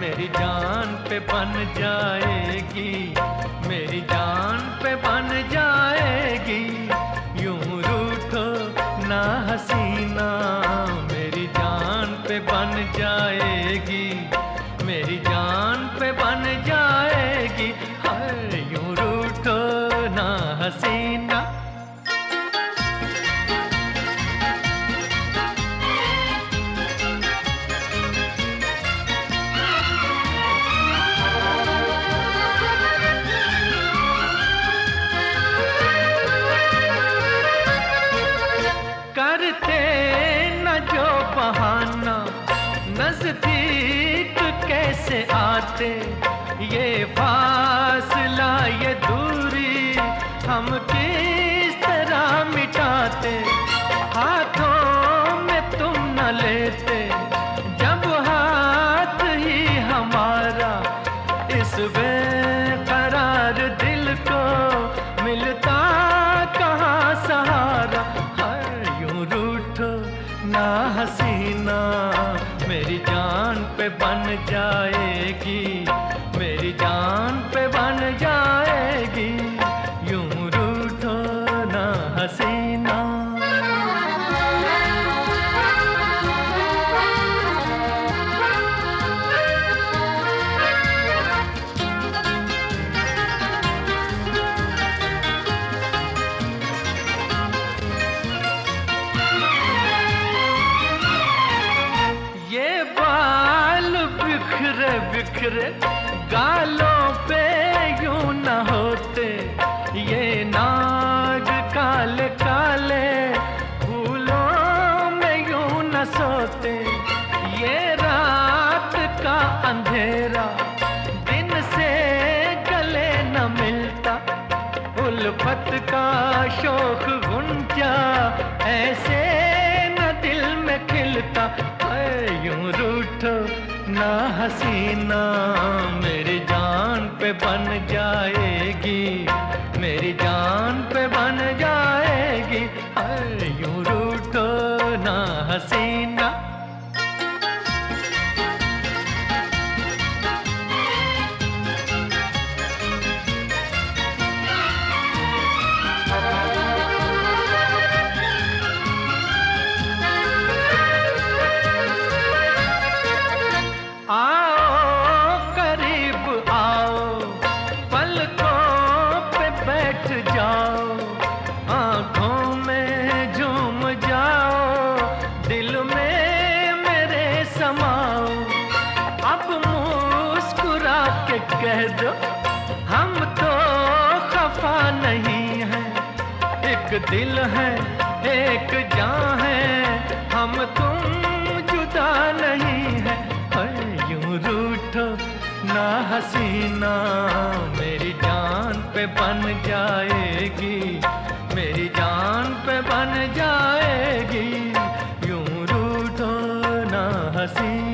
मेरी जान पे बन जाएगी मेरी जान पे बन जाएगी। करते न जो बहाना नज़दीक कैसे आते? ये फासला ना हसीना। मेरी जान पे बन जाएगी मेरी जान पे बन जाएगी। बिखरे गालों पे यूँ न होते। ये नाग काले काले फूलों में यूँ न सोते। ये रात का अंधेरा दिन से गले न मिलता। उल्फत का शोक गुंजा ऐसे न दिल में खिलता। यूँ रूठो ना हसीना मेरी जान पे बन जाएगी मेरी जान पे बन जाएगी कह दो, हम तो खफा नहीं है। एक दिल है, एक जान है, हम तुम जुदा नहीं है। और यूँ रूठो, ना हसीना, मेरी जान पे बन जाएगी, मेरी जान पे बन जाएगी। यूँ रूठो, ना हसीना।